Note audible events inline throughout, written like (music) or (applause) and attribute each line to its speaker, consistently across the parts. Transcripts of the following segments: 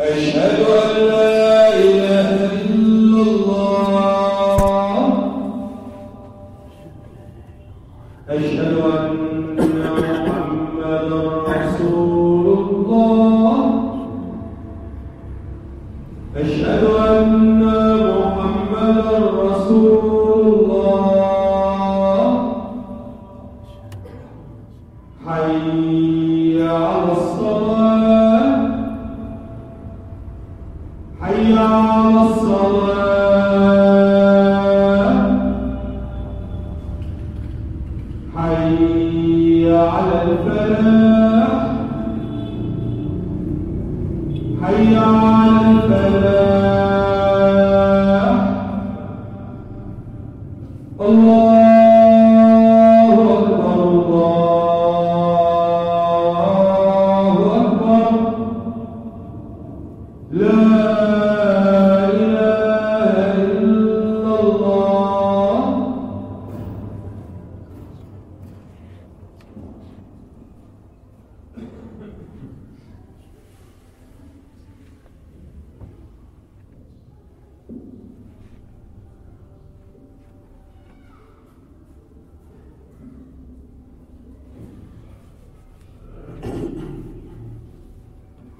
Speaker 1: أشهد أن لا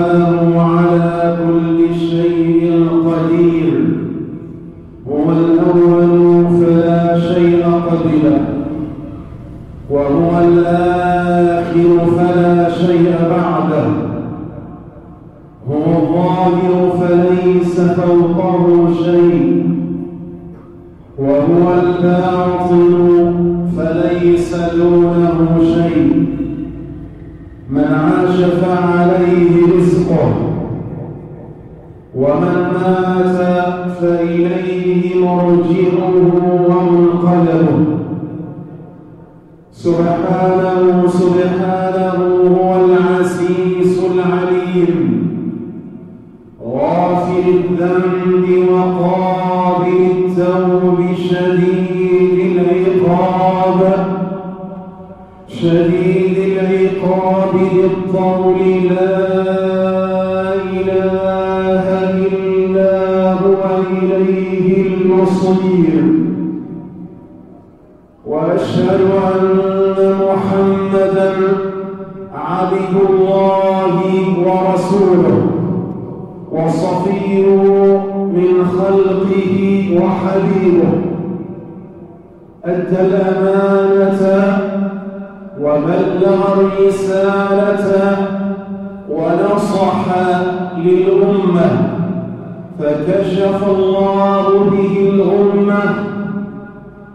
Speaker 2: سبحانه على كل عبد الله ورسوله وصفيه من خلقه وحبيبه أدى الأمانة وبلغ الرسالة ونصح للأمة فكشف الله به الأمة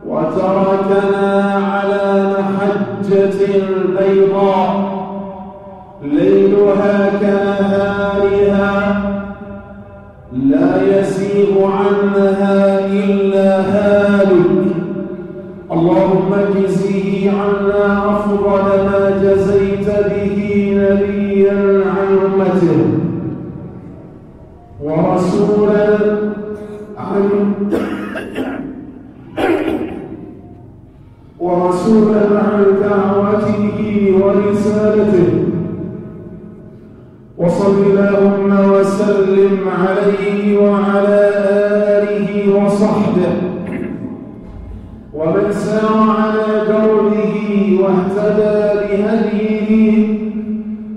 Speaker 2: وتركنا على محجة بيضاء عنها إلا هالك. اللهم اجزه عنا أفضل ما جزيت به نبيا عن أمته ورسولا عن (coughs) ورسولا عن دعوته ورسالته. وصل اللهم وسلم عليه وعلى وصحبه ومن سار على دوره واهتدى بهديه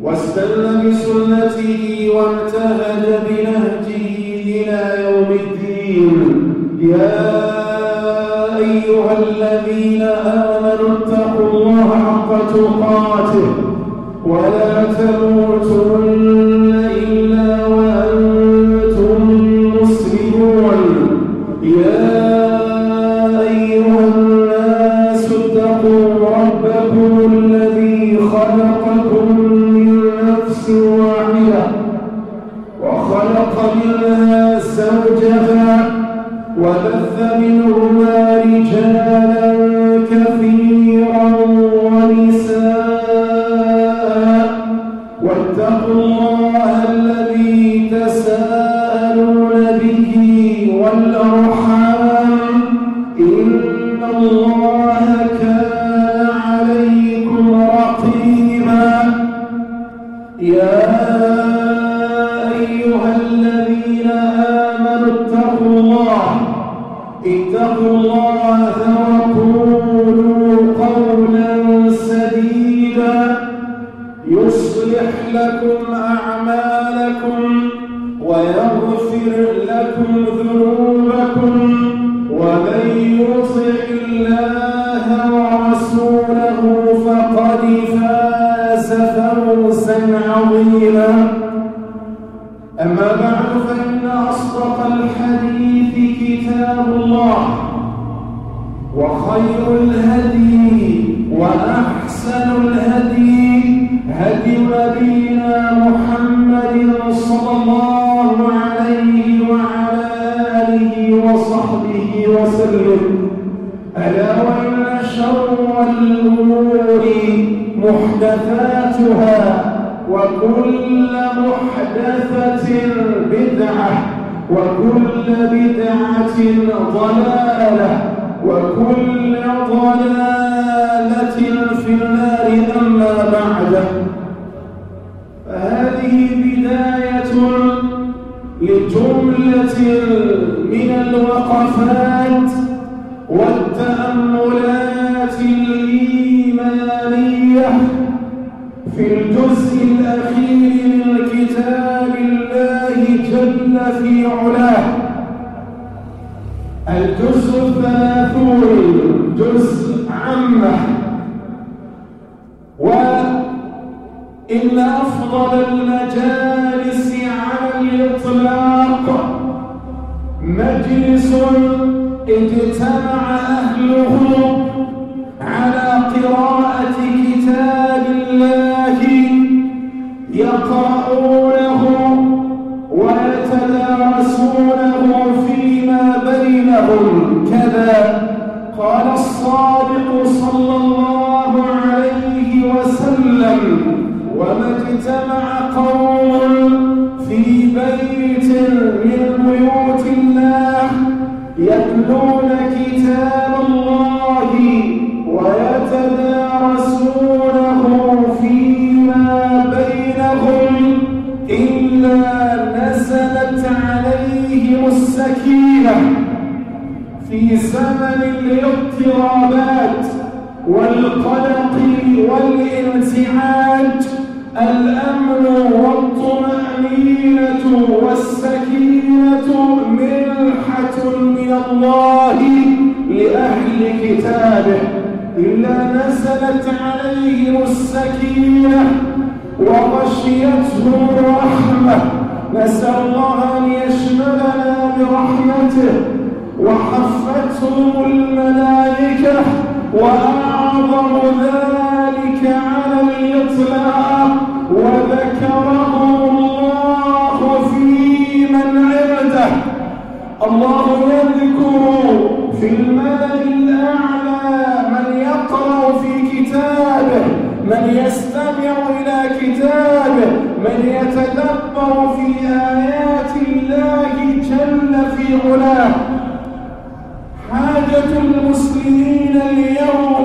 Speaker 2: واستل بسنته وانتهج بنهجه إلى يوم الدين. يا أيها الذين آمنوا اتقوا الله حق تقاته ولا تموتن أيها بعده فهذه بداية لجملة من الوقفات والتأملات الإيمانية في الجزء الأخير من كتاب الله جل في علاه. الجزء الثلاثون جزء عمة. إن أفضل المجالس على الإطلاق. مجلس اجتمع أهله علاه حاجة المسلمين اليوم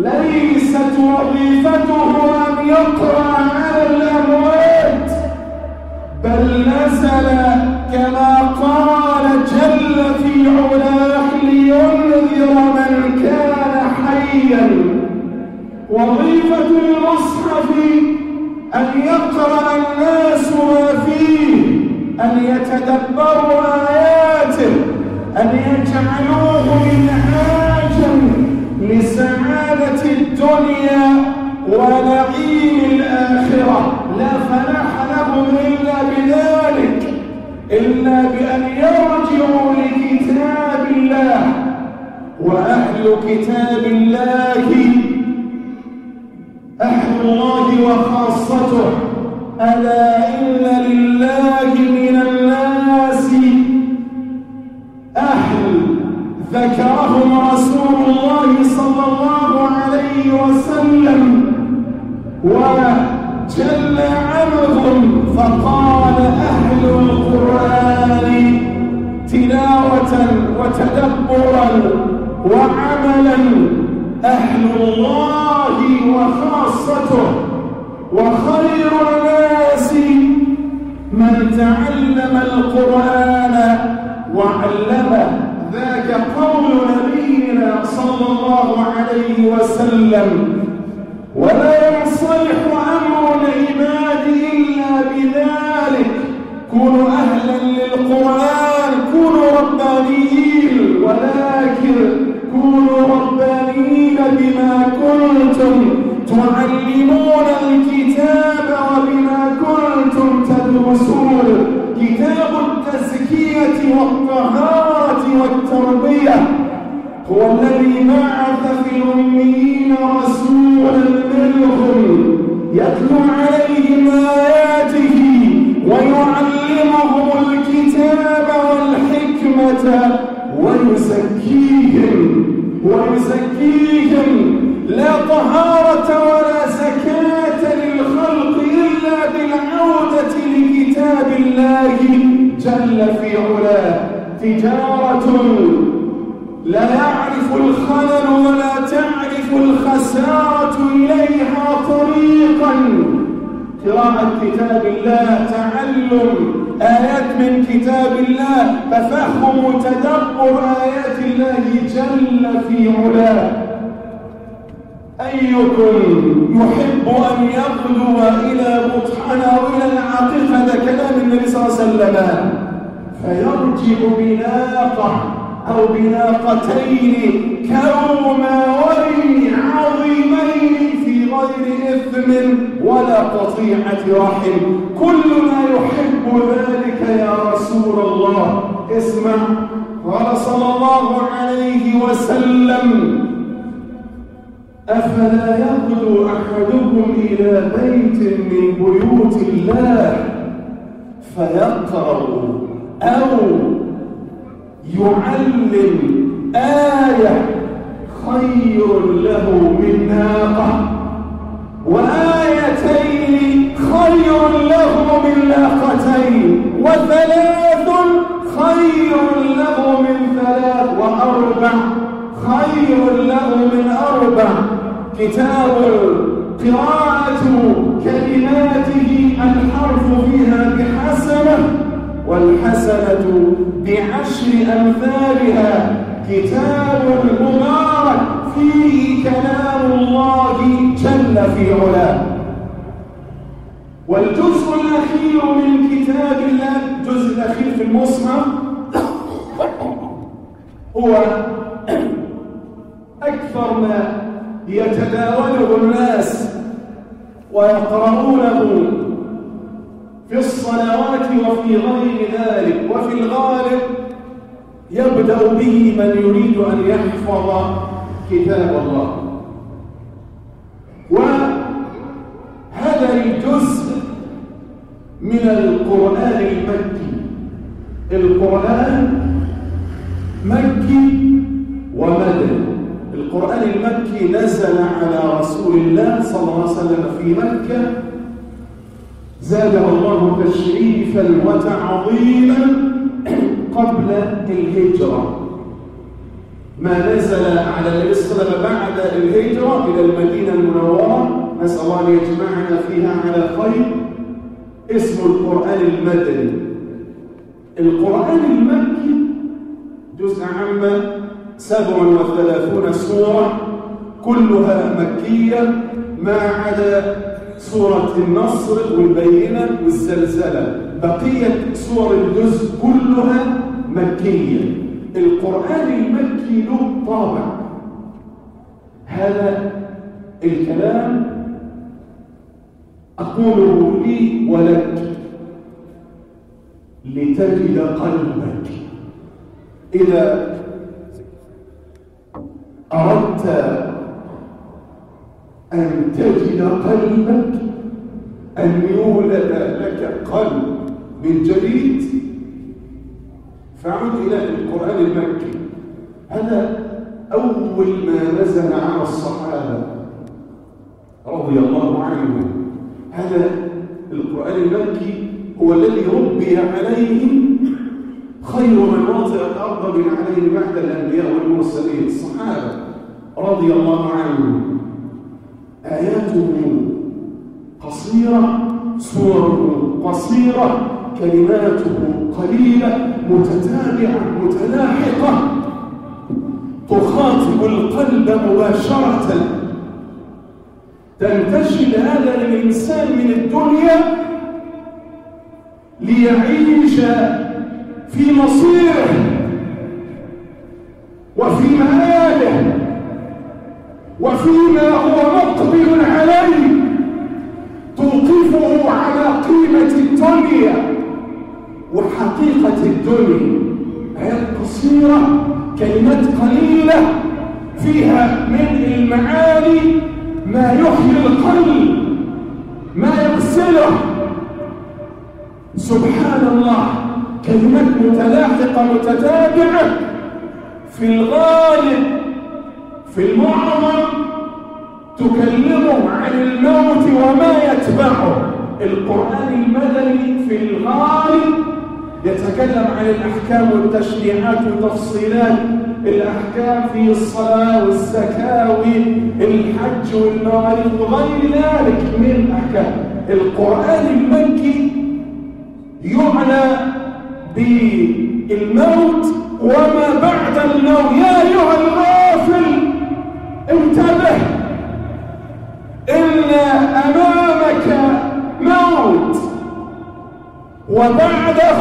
Speaker 2: ليست وظيفته أن يقرأ على الأموات بل نزل كما قال جل في علاه لينذر من كان حيا. وظيفة المصحف أن يقرأ الناس ما فيه أن يتدبروا آياته أن يجعلوه منهاجا. لسعادة الدنيا ونعيم الآخرة. لا فلاح لهم إلا بذلك إلا بأن يرجعوا لكتاب الله وأهل كتاب الله. أهل الله وخاصته. ألا إن لله من الناس ذكرهم رسول الله صلى الله عليه وسلم وجل عنهم فقال أهل القرآن تلاوة وتدبرا وعملا أهل الله وخاصته وخير الناس من تعلم القرآن وعلمه. ذاك قول نبينا صلى الله عليه وسلم ولا يصلح أمر العباد إلا بذلك. كونوا أهلا للقرآن كونوا ربانيين. ولكن كونوا ربانيين بما كنتم تعلمون الكتاب وبما كنتم تدرسون. كتاب التزكية والطهارة والتربية. هو الذي بعث في الأميين رسولا منهم يتلو عليهم آياته ويعلمهم الكتاب والحكمة ويزكيهم ويزكيهم. لا طهارة ولا زكاة للخلق إلا بالعودة لكتاب الله جل في علاه. تجارة لا يعرف الخلل ولا تعرف الخسارة إليها طريقا. قراءة كتاب الله تعلم آيات من كتاب الله تفهم وتدبر آيات الله جل في علاه. أيكم يحب أن يغدو إلى بطحنا وإلى العقيق هذا كلام النبي صلى الله عليه وسلم. فيرجع بناقة أو بناقتين كوماوين عظيمين في غير إثم ولا قطيعة رحم. كلنا يحب ذلك يا رسول الله. اسمع. قال صلى الله عليه وسلم أفلا يغدو أحدكم إلى بيت من بيوت الله فيقرأ. أو يعلم آية خير له من ناقة وآيتين خير له من ناقتين وثلاث خير له من ثلاث وأربع. خير له من أربع. كتاب قراءة والحسنة بعشر أمثالها كتاب مبارك فيه كلام الله جل في علاه. والجزء الأخير من كتاب الله الجزء الأخير في المصحف هو أكثر ما يتداوله الناس ويقرؤونه في الصلوات وفي غير ذلك وفي الغالب يبدأ به من يريد أن يحفظ كتاب الله. وهذا الجزء من القرآن المكي. القرآن مكي ومدني القرآن المكي نزل على رسول الله صلى الله عليه وسلم في مكة زاده الله تشريفا وتعظيما قبل الهجرة. ما نزل على وسلم بعد الهجرة إلى المدينة المنورة. نسأل الله أن يجمعنا فيها على خير. اسم القرآن المدني. القرآن المكي جزء سبع وثلاثون سورة كلها مكية ما عدا سورة النصر والبينة والزلزلة. بقية سور الجزء كلها مكية. القرآن المكي له طابع. هذا الكلام أقوله لي ولك. لتجد قلبك. إذا أردت أن تجد قلبك أن يولد لك قلب من جديد. فعد إلى القرآن المكي. هذا أول ما نزل على الصحابة رضي الله عنهم. هذا القرآن المكي هو الذي ربي عليه خير من وطئ الأرض من عليه بعد الأنبياء والمرسلين. الصحابة رضي الله عنهم. آياته قصيرة سوره قصيرة كلماته قليلة متتابعة متلاحقة. تخاطب القلب مباشرة. تنتشل هذا الإنسان من الدنيا ليعيش في مصيره وفي مآله. وفيما هو مقبل عليه توقفه على قيمة الدنيا وحقيقة الدنيا. آيات قصيرة كلمات قليلة فيها من المعاني ما يحيي القلب ما يغسله. سبحان الله كلمات متلاحقة متتابعة في الغالب في المعظم تكلمه عن الموت وما يتبعه القرآن المدني في الغالب. يتكلم عن الأحكام والتشريعات وتفصيلات الأحكام في الصلاة والزكاة والحج والمواريث وغير ذلك من الأحكام. القرآن المكي يعنى بالموت وما بعد الموت. يا أيها الغافل انتبه إن أمامك موت وبعده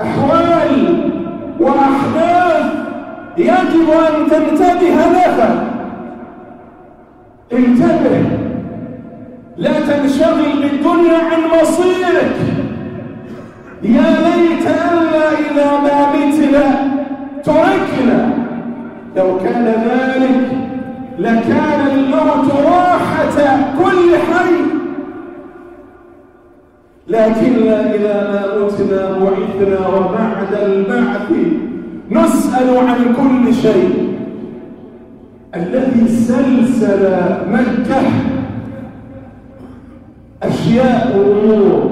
Speaker 2: أحوال وأحداث يجب أن تنتبه لها. انتبه لا تنشغل بالدنيا عن مصيرك. يا ليت ألا إذا ما متنا تركنا. لو كان ذلك لكان الموت راحة كل حي. لكن إذا ما متنا بعثنا وبعد البعث نسأل عن كل شيء. الذي سلسل مكة أشياء وأمور.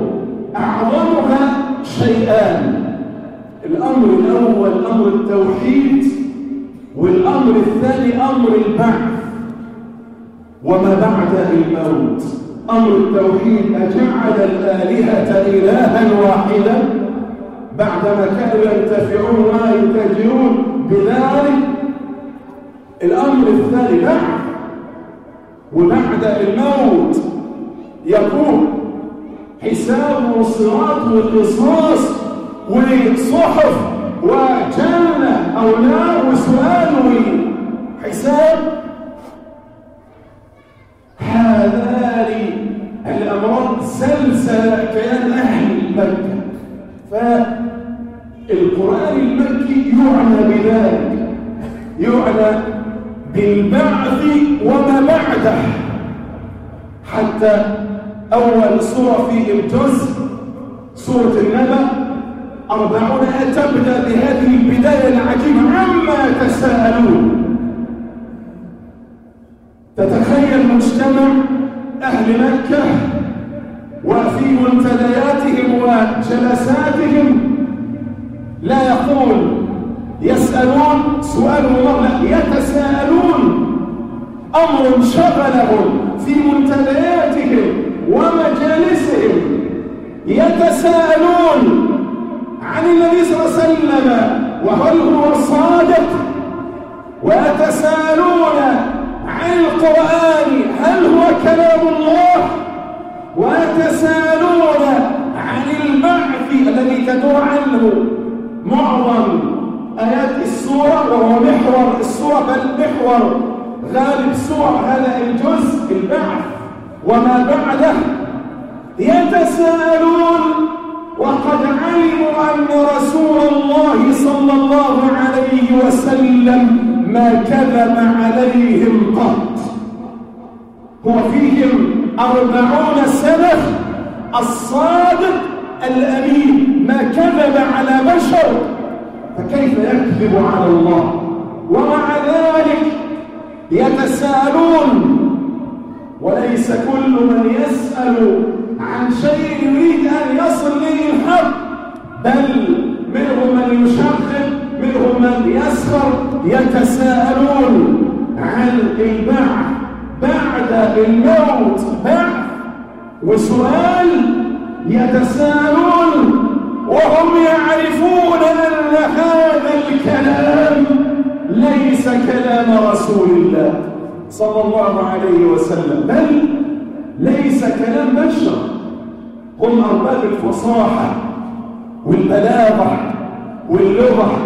Speaker 2: أعظمها شيئان. الأمر الأول أمر التوحيد. والأمر الثاني أمر البعث وما بعد الموت. أمر التوحيد أجعل الآلهة إلها واحدا بعدما كانوا ينتفعون ويتاجرون بذلك. الأمر الثاني بعد وبعد الموت يكون حساب وصراط وقصاص وصحف وجنة أو وسؤال وحساب هذان الأمران سلسل كيان أهل مكة. فالقرآن المكي يعنى بذلك. يعنى بالبعث وما بعده. حتى أول سورة في الجزء سورة النبأ. أربعون تبدأ بهذه البداية العجيبة. عما يتساءلون تتخيل مجتمع أهل مكة وفي منتدياتهم وجلساتهم لا يقول يسألون سؤال مرة يتساءلون. أمر شغلهم في منتدياتهم ومجالسهم. يتساءلون. عن النبي صلى الله عليه وسلم وهل هو صادق ويتساءلون عن القرآن هل هو كلام الله؟ ويتساءلون عن البعث الذي تدور عنه. معظم آيات السورة وهو محور السورة بل محور غالب سور هذا الجزء البعث وما بعده. يتساءلون وقد علموا أن رسول الله صلى الله عليه وسلم ما كذب عليهم قط. هو فيهم أربعون سنة. الصادق الأمين ما كذب على بشر. فكيف يكذب على الله؟ ومع ذلك يتساءلون. وليس كل من يسأل عن شيء يريد أن يصل به الحق بل منهم من يشغل منهم من يسخر يتساءلون عن البعث بعد الموت بعث وسؤال يتساءلون وهم يعرفون أن هذا الكلام ليس كلام رسول الله صلى الله عليه وسلم بل ليس كلام بشر. هم أرباب الفصاحة والبلاغة واللغة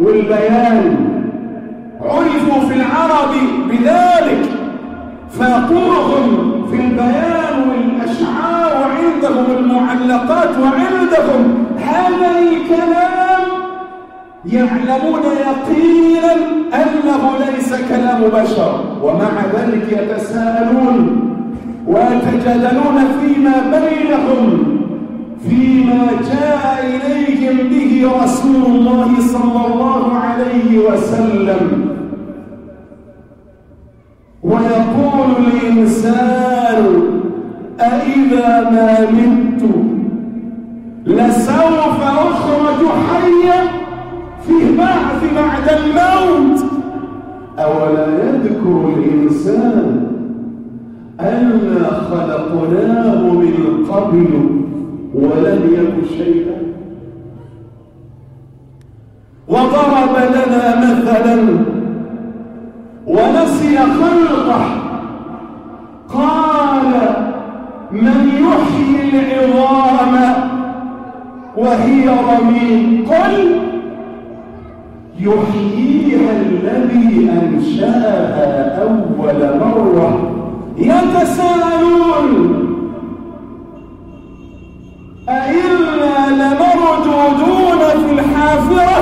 Speaker 2: والبيان. عرفوا في العرب بذلك فيقولهم في البيان والأشعار وعندهم المعلقات وعندهم هذا الكلام يعلمون يقينا أنه ليس كلام بشر ومع ذلك يتساءلون ويتجادلون فيما بينهم فيما جاء إليهم به رسول الله صلى الله عليه وسلم. ويقول الإنسان أإذا ما مت لسوف أخرج حيا في بعث بعد الموت. أولا يذكر الإنسان أنا خلقناه من قبل ولم يك شيئا. وضرب لنا مثلا ونسي خلقه. قال من يحيي العظام وهي رميم قل يحييها الذي أنشاها أول مرة يتساءلون أئنا لمردودون في الحافرة؟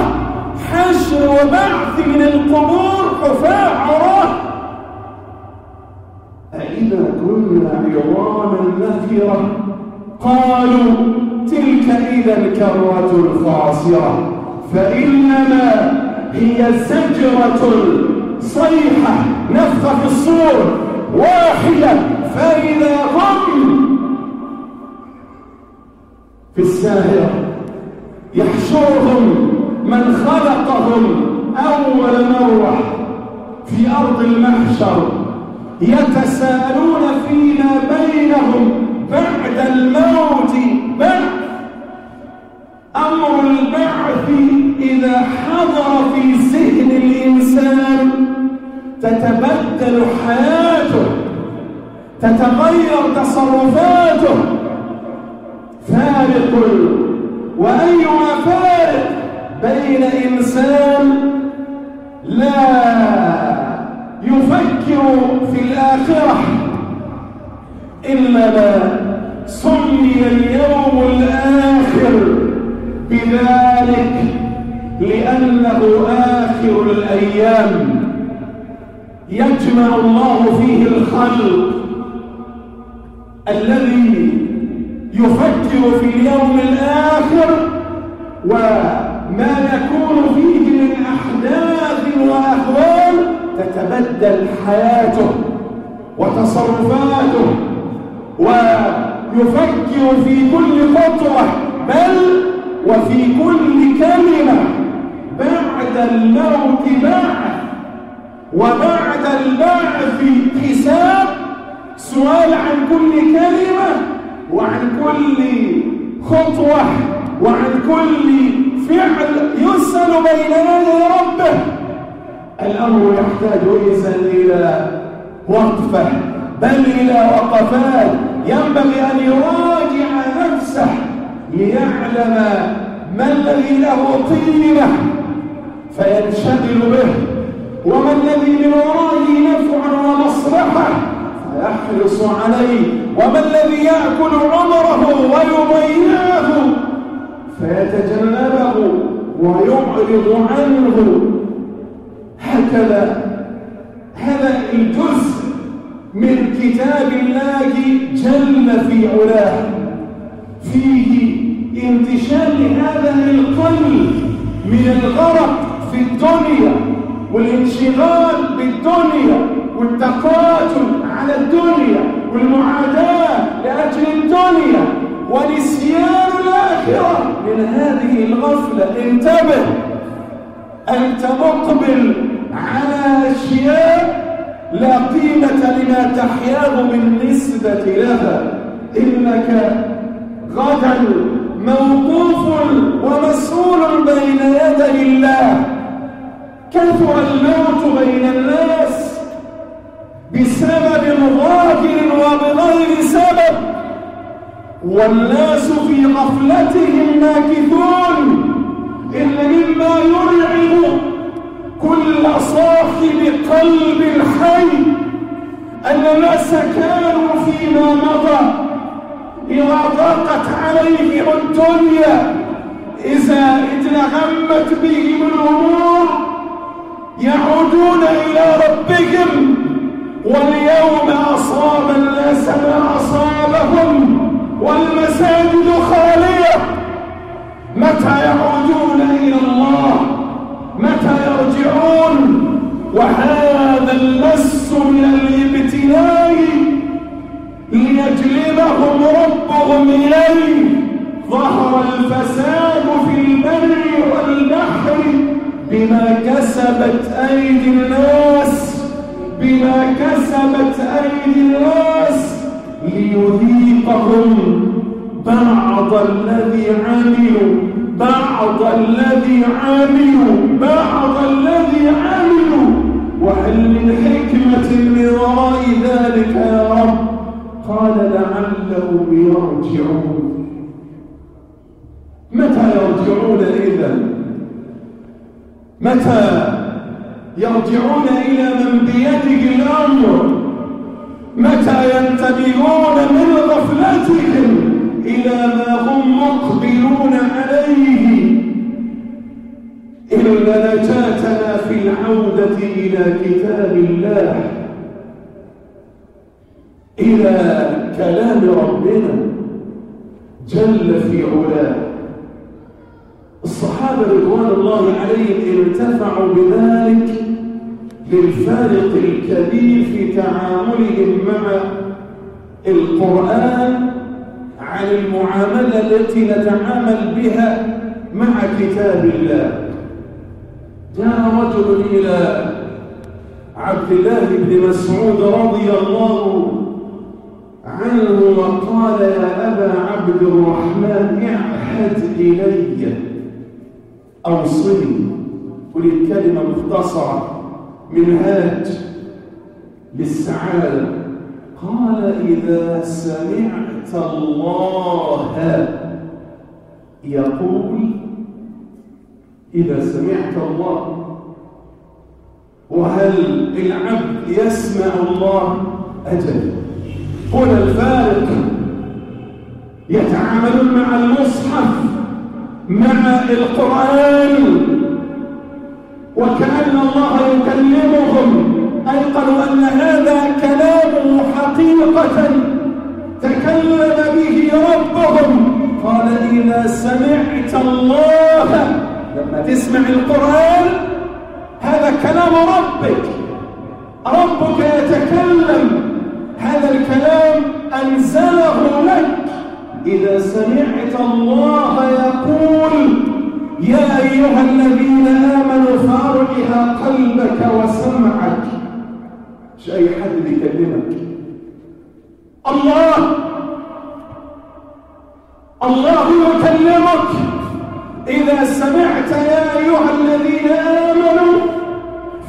Speaker 2: حشر وبعث من القبور حفاة عراه. أئذا كنا عظاما نفرة قالوا تلك إذا كرة خاسرة. فإنما هي زجرة صيحة نفخ في الصور. واحدة فإذا هم في الساهرة يحشرهم من خلقهم أول مرة في أرض المحشر يتساءلون فيما بينهم بعد الموت بعد أمر البعث إذا حضر في ذهن الإنسان. تتبدل حياته تتغير تصرفاته. فارق وأيما فارق بين إنسان لا يفكر في الآخرة؟ إنما سمي اليوم الآخر بذلك لأنه آخر الأيام. يجمع الله فيه الخلق الذي يفكر في اليوم الآخر وما يكون فيه من أحداث وأهوال تتبدل حياته وتصرفاته ويفكر في كل خطوة بل وفي كل كلمة بعد الموت بعث وبعد البعث حساب سؤال عن كل كلمة وعن كل خطوة وعن كل فعل يسأل بين يدي ربه. الأمر يحتاج إذن إلى وقفة بل إلى وقفات. ينبغي أن يراجع نفسه ليعلم ما الذي له طينة فينشغل به. وما الذي من ورائه نفع ومصلحة فيحرص عليه. وما الذي يأكل عمره ويضيعه؟ فيتجنبه ويعرض عنه. هكذا هذا الجزء من كتاب الله جل في علاه. فيه انتشال هذا القلب من الغرق في الدنيا. والانشغال بالدنيا والتقاتل على الدنيا والمعاداة لأجل الدنيا ونسيان الآخرة. من هذه الغفلة انتبه. أنت مقبل على أشياء لا قيمة لما تحياه بالنسبة لها. إنك غدا موقوف ومسؤول بين يدي الموت بين الناس بسبب ظاهر وبغير سبب. والناس في غفلتهم ماكثون إن مما يرعب كل صاحب قلب حي أن الناس كانوا فيما مضى. إذا ضاقت عليهم الدنيا إذا اتلغمت بهم الأمور يعودون إلى ربهم واليوم أصاب الناس ما أصابهم والمساجد خالية. متى يعودون إلى الله؟ متى يرجعون؟ وهذا المس من الابتلاء ليجلبهم ربهم إليه. ظهر الفساد في البر والبحر. بما كسبت أيدي الناس بما كسبت أيدي الناس ليذيقهم بعض الذي عملوا بعض الذي عملوا بعض الذي عملوا. وهل من حكمة من وراء ذلك يا رب؟ قال لعلهم يرجعون. متى يرجعون إذا متى يرجعون إلى من بيده الأمر متى ينتبهون من غفلتهم إلى ما هم مقبلون عليه؟ إن نجاتنا في العودة إلى كتاب الله إلى كلام ربنا جل في علاه. الصحابة رضوان الله عليهم ارتفعوا بذلك للفارق الكبير في تعاملهم مع القرآن عن المعاملة التي نتعامل بها مع كتاب الله. جاء رجل إلى عبد الله بن مسعود رضي الله عنه وقال يا أبا عبد الرحمن اعهد إلي. أوصني قل الكلمة مختصرة. منهاج للسعادة. قال إذا سمعت الله يقول إذا سمعت الله. وهل العبد يسمع الله؟ أجل. هنا الفارق. يتعاملون مع المصحف. مع القرآن. وكأن الله يكلمهم. أيقنوا أن هذا كلامه حقيقة. تكلم به ربهم. قال إذا سمعت الله لما تسمع القرآن هذا كلام ربك. ربك يتكلم. هذا الكلام أنزله لك. إذا سمعت الله يقول يا أيها الذين آمنوا فارعها قلبك وسمعك. مش أي حد بيكلمك الله الله يكلمك. إذا سمعت يا أيها الذين آمنوا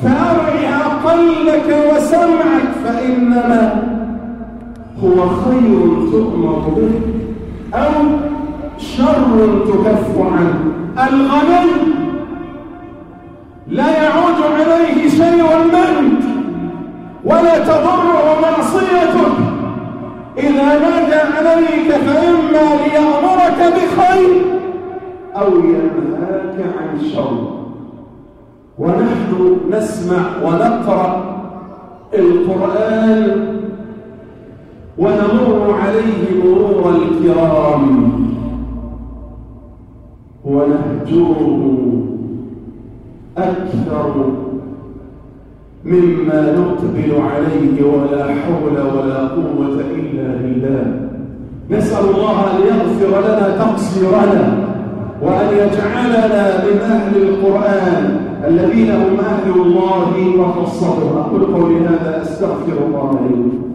Speaker 2: فأرعها قلبك وسمعك فإنما هو خير تؤمر به. أو شر تكف عنه الغني لا يعود عليه شيء منك ولا تضره معصيتك إذا نادى عليك فإما ليأمرك بخير أو ينهاك عن شر. ونحن نسمع ونقرأ القرآن ونمر عليه مرور الكرام. ونهجره أكثر مما نقبل عليه ولا حول ولا قوة إلا بالله. نسأل الله أن يغفر لنا تقصيرنا وأن يجعلنا من أهل القرآن الذين هم أهل الله وخاصته أقول قولي هذا أستغفر الله لي.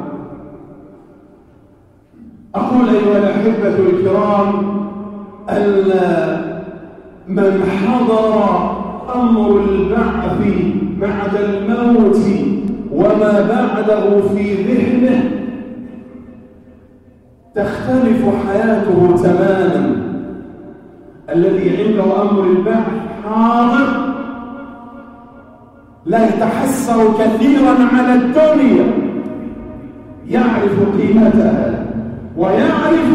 Speaker 2: أقول أيها الأحبة الكرام أن من حضر أمر البعث بعد الموت وما بعده في ذهنه تختلف حياته تماما. الذي عنده أمر البعث حاضر لا يتحسر كثيرا على الدنيا يعرف قيمتها ويعرف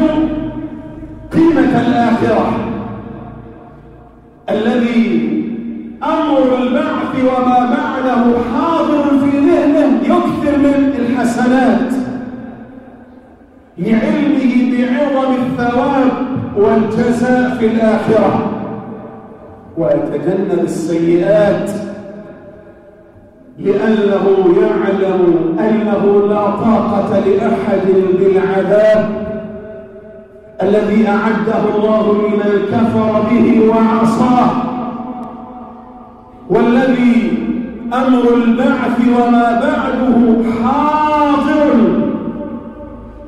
Speaker 2: قيمة الآخرة. الذي أمر البعث وما بعده حاضر في ذهنه يكثر من الحسنات. لعلمه بعظم الثواب والجزاء في الآخرة. ويتجنب السيئات لأنه يعلم أنه لا طاقة لأحد بالعذاب الذي أعده الله لمن كفر به وعصاه والذي أمر البعث وما بعده حاضر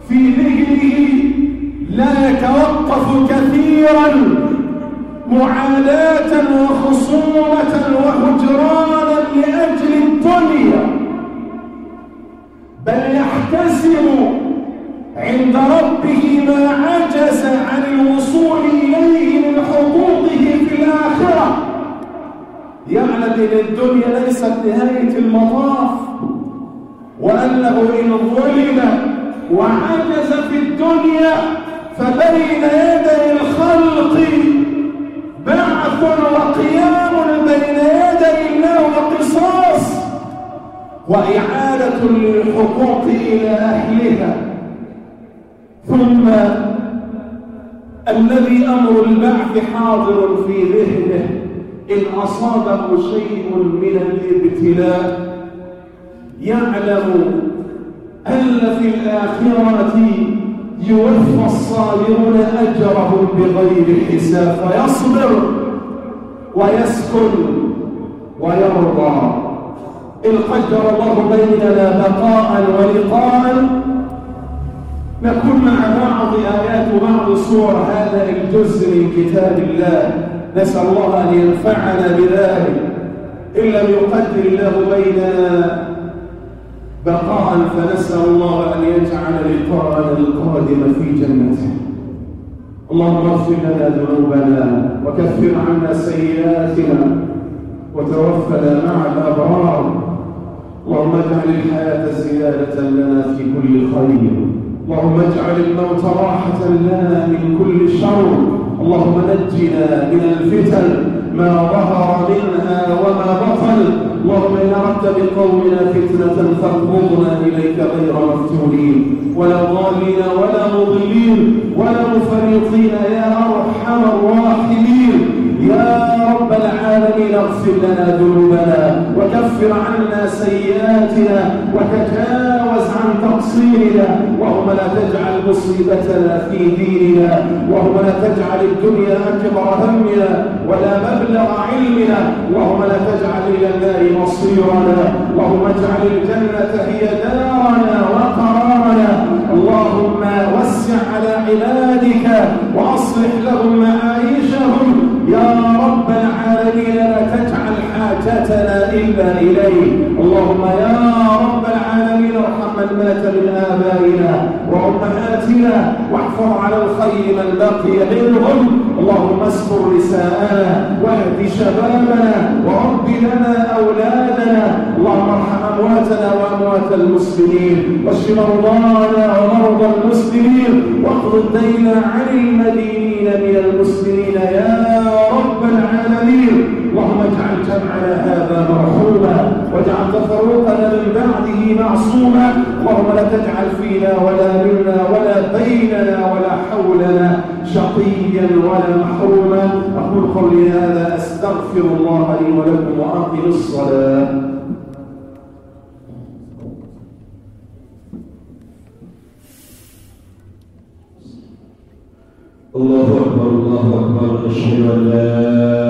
Speaker 2: في ذهنه لا يتوقف كثيرا. معاداة وخصومة وهجرانا لأجل الدنيا. بل يحتسب عند ربه ما عجز عن الوصول إليه من حقوقه في الآخرة. يعلم أن الدنيا ليست نهاية المطاف وأنه إن ظلم وعجز في الدنيا فبين يدي الخلق وإعادة للحقوق إلى أهلها. ثم الذي أمر البعث حاضر في ذهنه إن أصابه شيء من الابتلاء. يعلم أن في الآخرة يوفى الصابرون أجرهم بغير حساب فيصبر ويسكن ويرضى. إن قدر الله بيننا بقاء ولقاء نكون مع بعض آيات وبعض صور هذا الجزء من كتاب الله. نسأل الله أن ينفعنا بذلك. إن لم يقدر الله بيننا بقاء فنسأل الله أن يجعل لقاءنا القادم في جنته. اللهم اغفر لنا ذنوبنا وكفر عنا سيئاتنا وتوفنا مع الأبرار. اللهم اجعل الحياة زيادة لنا في كل خير. اللهم اجعل الموت راحة لنا من كل شر. اللهم نجنا من الفتن ما ظهر منها وما بطن. اللهم إن أردت بقومنا فتنة فاقبضنا إليك غير مفتونين. ولا ضالين ولا مضلين. ولا مفرطين يا أرحم الراحمين. يا رب العالمين اغفر لنا ذنوبنا وكفر عنا سيئاتنا وتجاوز عن تقصيرنا اللهم لا تجعل مصيبتنا في ديننا اللهم لا تجعل الدنيا أكبر همنا ولا مبلغ علمنا اللهم لا تجعل إلى النار مصيرنا اللهم اجعل الجنة هي دارنا وقرارنا اللهم وسع على عبادك وأصلح لهم إلا إليك اللهم يا رب العالمين ارحم من مات من آبائنا وأمهاتنا واحفظ على الخير من بقي منهم. اللهم استر نساءنا واهد شبابنا ورب لنا أولادنا. اللهم ارحم أمواتنا وأموات المسلمين واشف مرضانا ومرضى المسلمين واقض الدين عن المدينين من المسلمين. يا رب العالمين. اللهم اجعل جمعنا هذا مرحوما واجعل تفرقنا من بعده معصوما. اللهم لا تجعل فينا ولا منا ولا بيننا ولا حولنا شقيا ولا محروما. أقول قولي هذا أستغفر الله لي ولكم وأقم الصلاة.
Speaker 1: الله أكبر الله أكبر أشهد أن لا